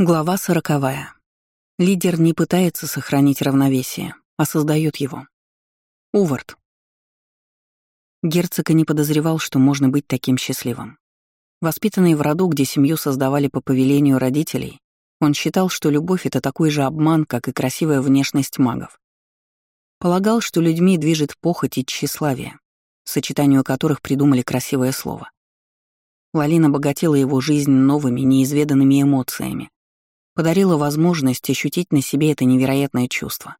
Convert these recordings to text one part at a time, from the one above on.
Глава сороковая. Лидер не пытается сохранить равновесие, а создает его. Увард. Герцог и не подозревал, что можно быть таким счастливым. Воспитанный в роду, где семью создавали по повелению родителей, он считал, что любовь — это такой же обман, как и красивая внешность магов. Полагал, что людьми движет похоть и тщеславие, сочетанию которых придумали красивое слово. Лалина богатила его жизнь новыми, неизведанными эмоциями, подарила возможность ощутить на себе это невероятное чувство.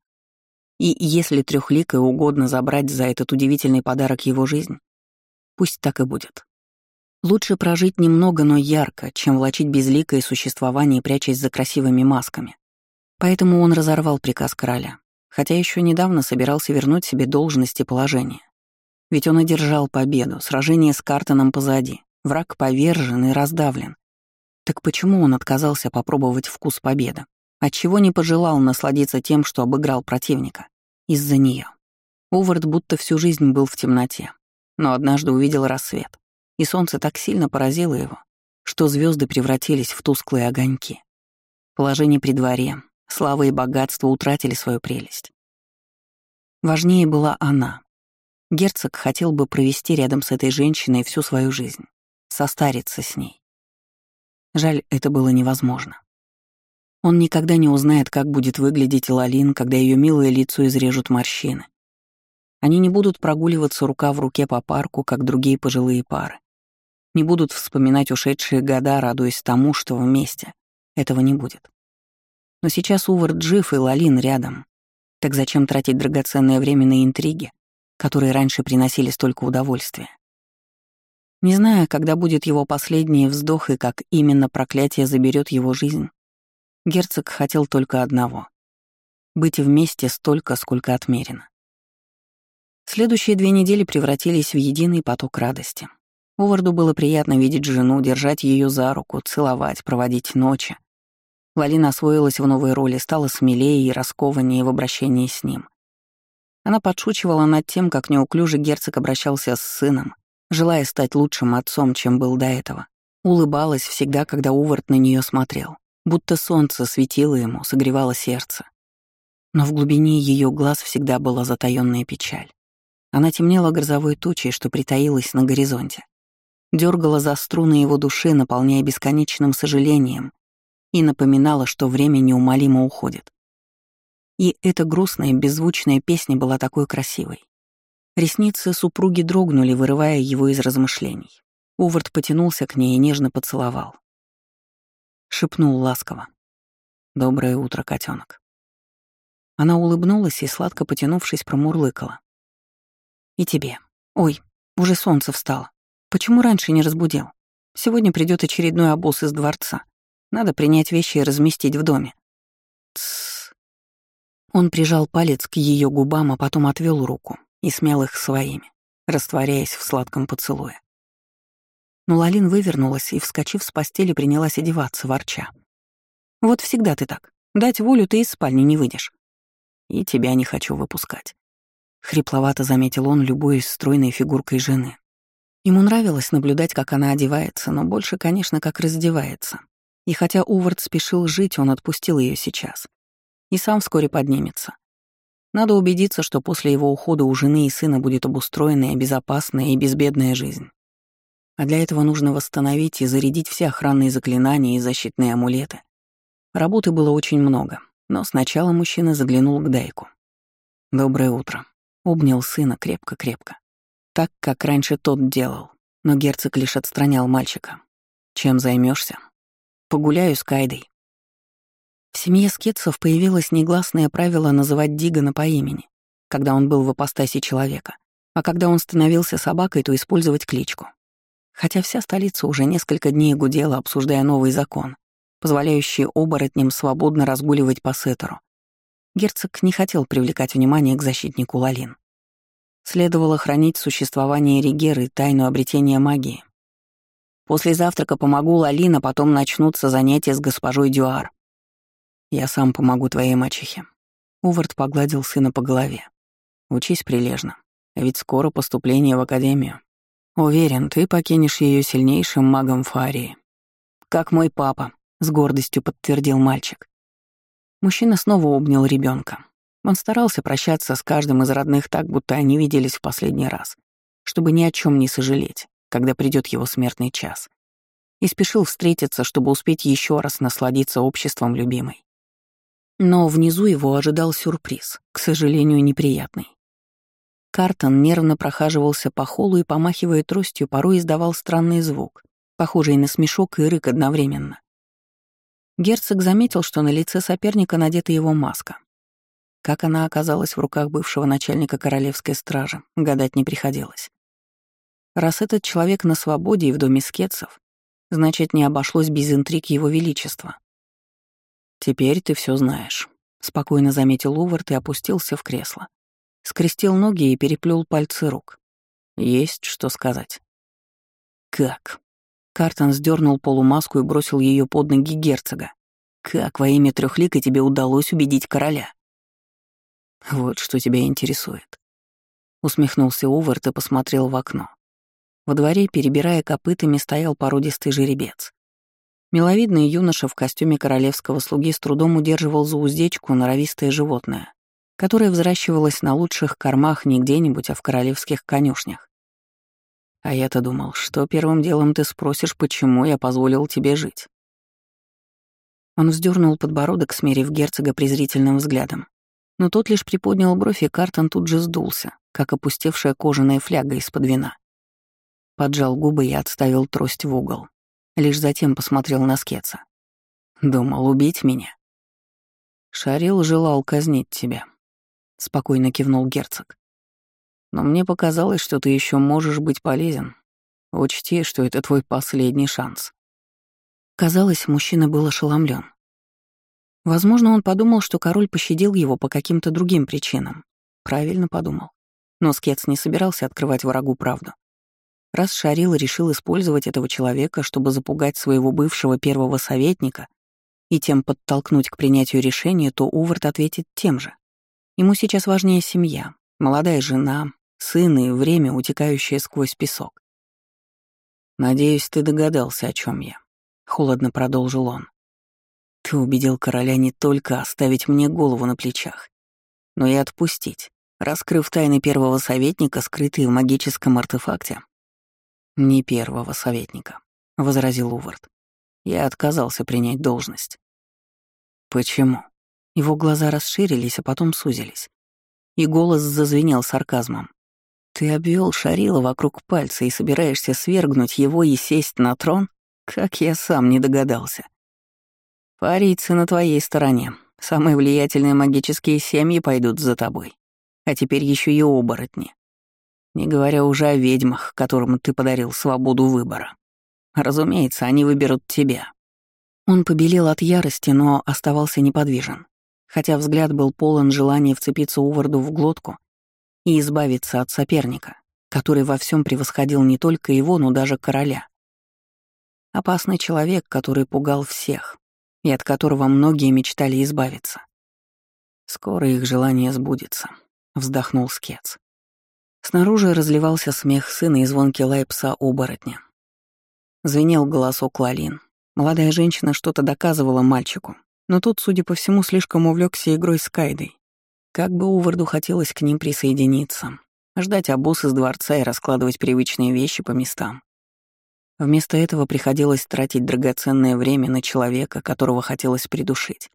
И если трехликое угодно забрать за этот удивительный подарок его жизнь, пусть так и будет. Лучше прожить немного, но ярко, чем влачить безликое существование, прячась за красивыми масками. Поэтому он разорвал приказ короля, хотя еще недавно собирался вернуть себе должность и положение. Ведь он одержал победу, сражение с Картоном позади, враг повержен и раздавлен, так почему он отказался попробовать вкус победы? Отчего не пожелал насладиться тем, что обыграл противника? Из-за нее. Увард будто всю жизнь был в темноте, но однажды увидел рассвет, и солнце так сильно поразило его, что звезды превратились в тусклые огоньки. Положение при дворе, слава и богатство утратили свою прелесть. Важнее была она. Герцог хотел бы провести рядом с этой женщиной всю свою жизнь, состариться с ней. Жаль, это было невозможно. Он никогда не узнает, как будет выглядеть Лалин, когда ее милое лицо изрежут морщины. Они не будут прогуливаться рука в руке по парку, как другие пожилые пары. Не будут вспоминать ушедшие года, радуясь тому, что вместе. Этого не будет. Но сейчас Увард жив и Лалин рядом. Так зачем тратить драгоценное время на интриги, которые раньше приносили столько удовольствия? Не зная, когда будет его последний вздох и как именно проклятие заберет его жизнь, герцог хотел только одного — быть вместе столько, сколько отмерено. Следующие две недели превратились в единый поток радости. Уварду было приятно видеть жену, держать ее за руку, целовать, проводить ночи. Лалина освоилась в новой роли, стала смелее и раскованнее в обращении с ним. Она подшучивала над тем, как неуклюже герцог обращался с сыном, желая стать лучшим отцом, чем был до этого. Улыбалась всегда, когда Увард на нее смотрел, будто солнце светило ему, согревало сердце. Но в глубине ее глаз всегда была затаённая печаль. Она темнела грозовой тучей, что притаилась на горизонте. Дергала за струны его души, наполняя бесконечным сожалением, и напоминала, что время неумолимо уходит. И эта грустная, беззвучная песня была такой красивой, Ресницы супруги дрогнули, вырывая его из размышлений. Увард потянулся к ней и нежно поцеловал. Шепнул ласково. «Доброе утро, котенок. Она улыбнулась и, сладко потянувшись, промурлыкала. «И тебе. Ой, уже солнце встало. Почему раньше не разбудил? Сегодня придет очередной обоз из дворца. Надо принять вещи и разместить в доме». Тссс. Он прижал палец к ее губам, а потом отвел руку, и смял их своими, растворяясь в сладком поцелуе. Но Лалин вывернулась и, вскочив с постели, принялась одеваться, ворча. «Вот всегда ты так. Дать волю ты из спальни не выйдешь. И тебя не хочу выпускать». Хрипловато заметил он, любуясь стройной фигуркой жены. Ему нравилось наблюдать, как она одевается, но больше, конечно, как раздевается. И хотя Увард спешил жить, он отпустил ее сейчас. И сам вскоре поднимется. Надо убедиться, что после его ухода у жены и сына будет обустроенная, безопасная и безбедная жизнь. А для этого нужно восстановить и зарядить все охранные заклинания и защитные амулеты. Работы было очень много, но сначала мужчина заглянул к Дайку. «Доброе утро», — обнял сына крепко-крепко. Так, как раньше тот делал, но герцог лишь отстранял мальчика. «Чем займешься? «Погуляю с Кайдой», в семье скетцев появилось негласное правило называть Дигана по имени, когда он был в апостасе человека, а когда он становился собакой, то использовать кличку. Хотя вся столица уже несколько дней гудела, обсуждая новый закон, позволяющий оборотням свободно разгуливать по Сетеру. Герцог не хотел привлекать внимание к защитнику Лалин. Следовало хранить существование Ригеры и тайну обретения магии. После завтрака помогу Лалин, а потом начнутся занятия с госпожой Дюар. Я сам помогу твоей мачехе. Увард погладил сына по голове. Учись прилежно, ведь скоро поступление в академию. Уверен, ты покинешь ее сильнейшим магом Фарии. Как мой папа, — с гордостью подтвердил мальчик. Мужчина снова обнял ребенка. Он старался прощаться с каждым из родных так, будто они виделись в последний раз, чтобы ни о чем не сожалеть, когда придет его смертный час. И спешил встретиться, чтобы успеть еще раз насладиться обществом любимой. Но внизу его ожидал сюрприз, к сожалению, неприятный. Картон нервно прохаживался по холлу и, помахивая тростью, порой издавал странный звук, похожий на смешок и рык одновременно. Герцог заметил, что на лице соперника надета его маска. Как она оказалась в руках бывшего начальника королевской стражи, гадать не приходилось. Раз этот человек на свободе и в доме скетцев, значит, не обошлось без интриг его величества. «Теперь ты все знаешь», — спокойно заметил Увард и опустился в кресло скрестил ноги и переплел пальцы рук. Есть что сказать. Как? Картон сдернул полумаску и бросил ее под ноги герцога. Как во имя трехлика тебе удалось убедить короля? Вот что тебя интересует. Усмехнулся Увард и посмотрел в окно. Во дворе, перебирая копытами, стоял породистый жеребец. Миловидный юноша в костюме королевского слуги с трудом удерживал за уздечку норовистое животное которая взращивалась на лучших кормах не где-нибудь, а в королевских конюшнях. А я-то думал, что первым делом ты спросишь, почему я позволил тебе жить. Он вздернул подбородок, смерив герцога презрительным взглядом. Но тот лишь приподнял бровь, и Картон тут же сдулся, как опустевшая кожаная фляга из-под вина. Поджал губы и отставил трость в угол. Лишь затем посмотрел на Скетса. Думал убить меня. Шарил желал казнить тебя, — спокойно кивнул герцог. «Но мне показалось, что ты еще можешь быть полезен. Учти, что это твой последний шанс». Казалось, мужчина был ошеломлен. Возможно, он подумал, что король пощадил его по каким-то другим причинам. Правильно подумал. Но Скетс не собирался открывать врагу правду. Раз Шарил решил использовать этого человека, чтобы запугать своего бывшего первого советника и тем подтолкнуть к принятию решения, то Увард ответит тем же. Ему сейчас важнее семья, молодая жена, сын и время, утекающее сквозь песок. «Надеюсь, ты догадался, о чем я», — холодно продолжил он. «Ты убедил короля не только оставить мне голову на плечах, но и отпустить, раскрыв тайны первого советника, скрытые в магическом артефакте». «Не первого советника», — возразил Увард. «Я отказался принять должность». «Почему?» Его глаза расширились, а потом сузились. И голос зазвенел сарказмом. «Ты обвел Шарила вокруг пальца и собираешься свергнуть его и сесть на трон? Как я сам не догадался. Парийцы на твоей стороне. Самые влиятельные магические семьи пойдут за тобой. А теперь еще и оборотни. Не говоря уже о ведьмах, которым ты подарил свободу выбора. Разумеется, они выберут тебя». Он побелел от ярости, но оставался неподвижен хотя взгляд был полон желания вцепиться Уварду в глотку и избавиться от соперника, который во всем превосходил не только его, но даже короля. Опасный человек, который пугал всех, и от которого многие мечтали избавиться. «Скоро их желание сбудется», — вздохнул Скец. Снаружи разливался смех сына и звонкий лай пса-оборотня. Звенел голосок Лалин. Молодая женщина что-то доказывала мальчику, но тот, судя по всему, слишком увлекся игрой с Кайдой. Как бы Уварду хотелось к ним присоединиться, ждать обоз из дворца и раскладывать привычные вещи по местам. Вместо этого приходилось тратить драгоценное время на человека, которого хотелось придушить.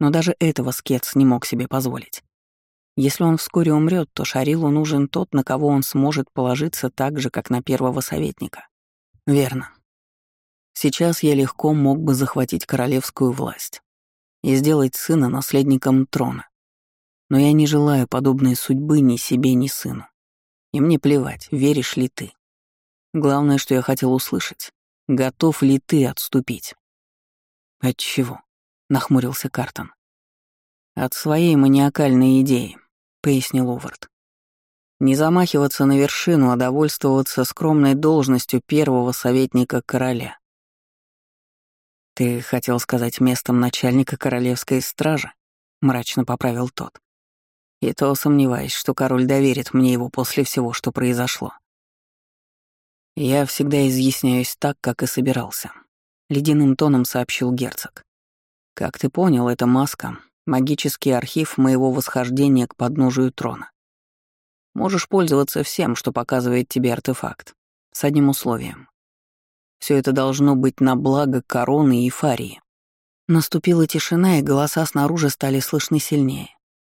Но даже этого Скетс не мог себе позволить. Если он вскоре умрет, то Шарилу нужен тот, на кого он сможет положиться так же, как на первого советника. Верно. Сейчас я легко мог бы захватить королевскую власть и сделать сына наследником трона. Но я не желаю подобной судьбы ни себе, ни сыну. И мне плевать, веришь ли ты. Главное, что я хотел услышать, готов ли ты отступить? От чего? нахмурился Картон. От своей маниакальной идеи, пояснил Увард. Не замахиваться на вершину, а довольствоваться скромной должностью первого советника короля. «Ты хотел сказать местом начальника королевской стражи?» — мрачно поправил тот. «И то сомневаюсь, что король доверит мне его после всего, что произошло. Я всегда изъясняюсь так, как и собирался. — ледяным тоном сообщил герцог. «Как ты понял, это маска — магический архив моего восхождения к подножию трона. Можешь пользоваться всем, что показывает тебе артефакт, с одним условием. Все это должно быть на благо короны и фарии. Наступила тишина, и голоса снаружи стали слышны сильнее.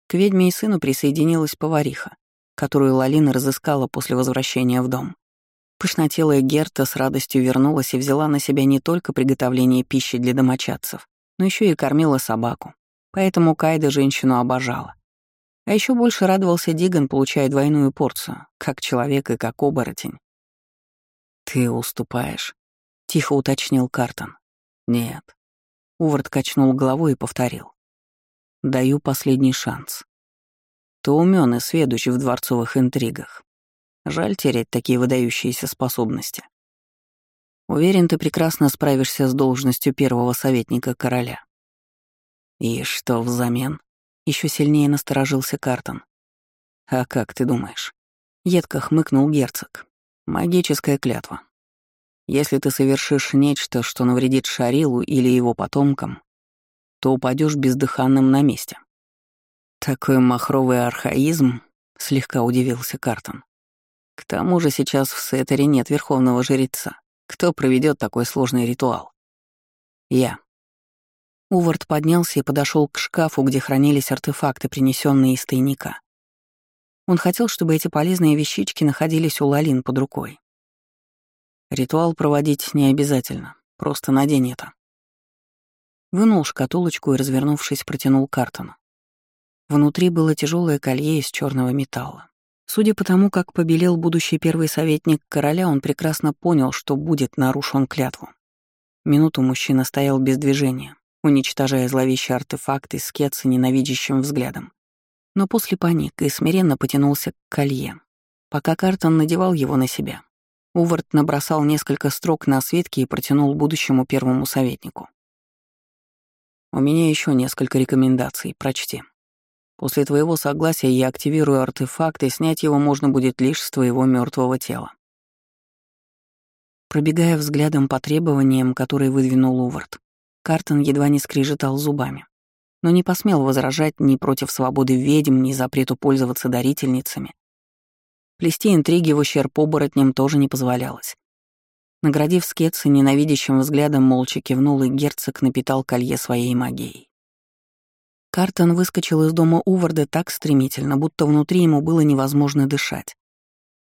К ведьме и сыну присоединилась повариха, которую Лалина разыскала после возвращения в дом. Пышнотелая Герта с радостью вернулась и взяла на себя не только приготовление пищи для домочадцев, но еще и кормила собаку. Поэтому Кайда женщину обожала. А еще больше радовался Диган, получая двойную порцию, как человек и как оборотень. «Ты уступаешь?» — тихо уточнил Картон. «Нет». Увард качнул головой и повторил. «Даю последний шанс. Ты умён и сведущ в дворцовых интригах. Жаль терять такие выдающиеся способности. Уверен, ты прекрасно справишься с должностью первого советника короля. И что взамен? Еще сильнее насторожился Картон. «А как ты думаешь?» Едко хмыкнул герцог. «Магическая клятва. Если ты совершишь нечто, что навредит Шарилу или его потомкам, то упадешь бездыханным на месте». «Такой махровый архаизм», — слегка удивился Картон. «К тому же сейчас в Сеттере нет верховного жреца. Кто проведет такой сложный ритуал?» «Я», Увард поднялся и подошел к шкафу, где хранились артефакты, принесенные из тайника. Он хотел, чтобы эти полезные вещички находились у Лалин под рукой. Ритуал проводить не обязательно, просто надень это. Вынул шкатулочку и, развернувшись, протянул Картону. Внутри было тяжелое колье из черного металла. Судя по тому, как побелел будущий первый советник короля, он прекрасно понял, что будет нарушен клятву. Минуту мужчина стоял без движения, уничтожая зловещий артефакт из скетса ненавидящим взглядом. Но после паник и смиренно потянулся к колье. Пока Картон надевал его на себя, Увард набросал несколько строк на свитке и протянул будущему первому советнику. «У меня еще несколько рекомендаций, прочти. После твоего согласия я активирую артефакт, и снять его можно будет лишь с твоего мертвого тела». Пробегая взглядом по требованиям, которые выдвинул Увард, Картон едва не скрежетал зубами, но не посмел возражать ни против свободы ведьм, ни запрету пользоваться дарительницами. Плести интриги в ущерб оборотням тоже не позволялось. Наградив Скетса ненавидящим взглядом, молча кивнул, и герцог напитал колье своей магией. Картон выскочил из дома Уварда так стремительно, будто внутри ему было невозможно дышать.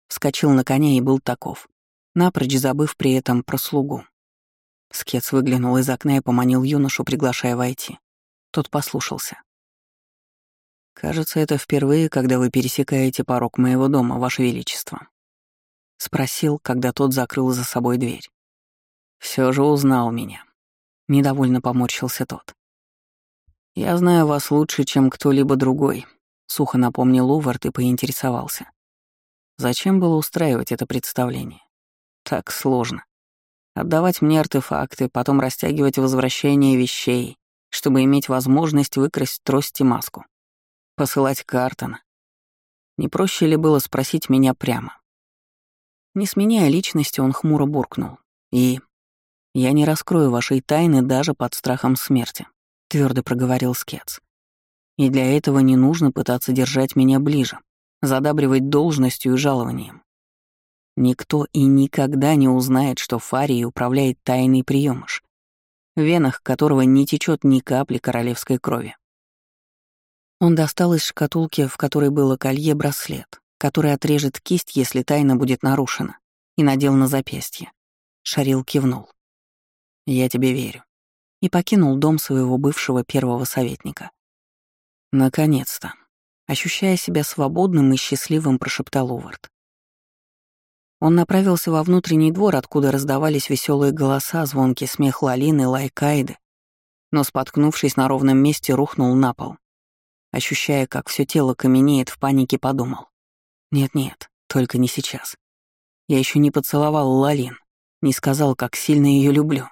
Вскочил на коня и был таков, напрочь забыв при этом про слугу. Скетс выглянул из окна и поманил юношу, приглашая войти. Тот послушался. «Кажется, это впервые, когда вы пересекаете порог моего дома, Ваше Величество», — спросил, когда тот закрыл за собой дверь. Все же узнал меня. Недовольно поморщился тот. «Я знаю вас лучше, чем кто-либо другой», — сухо напомнил Увард и поинтересовался. «Зачем было устраивать это представление? Так сложно. Отдавать мне артефакты, потом растягивать возвращение вещей, чтобы иметь возможность выкрасть трость и маску. Посылать Картона. Не проще ли было спросить меня прямо? Не сменяя личности, он хмуро буркнул. И «Я не раскрою вашей тайны даже под страхом смерти», — твердо проговорил Скетс. «И для этого не нужно пытаться держать меня ближе, задабривать должностью и жалованием. Никто и никогда не узнает, что Фарией управляет тайный приемыш, в венах которого не течет ни капли королевской крови. Он достал из шкатулки, в которой было колье, браслет, который отрежет кисть, если тайна будет нарушена, и надел на запястье. Шарил кивнул. «Я тебе верю». И покинул дом своего бывшего первого советника. Наконец-то. Ощущая себя свободным и счастливым, прошептал Увард. Он направился во внутренний двор, откуда раздавались веселые голоса, звонкий смех Лалины, Лайкайды, но, споткнувшись на ровном месте, рухнул на пол. Ощущая, как все тело каменеет, в панике подумал. Нет-нет, только не сейчас. Я еще не поцеловал Лалин, не сказал, как сильно ее люблю.